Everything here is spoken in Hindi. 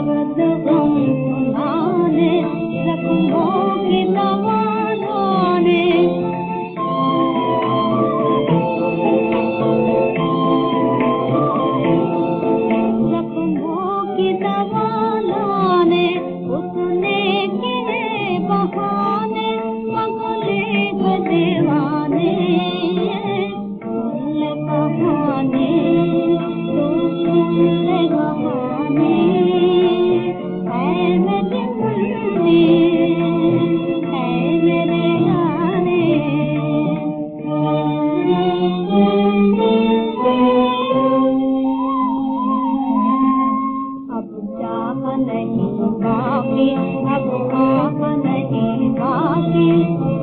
शब्द गम सुनाने रखूँगे नहीं बाकी अब आप नहीं बाकी।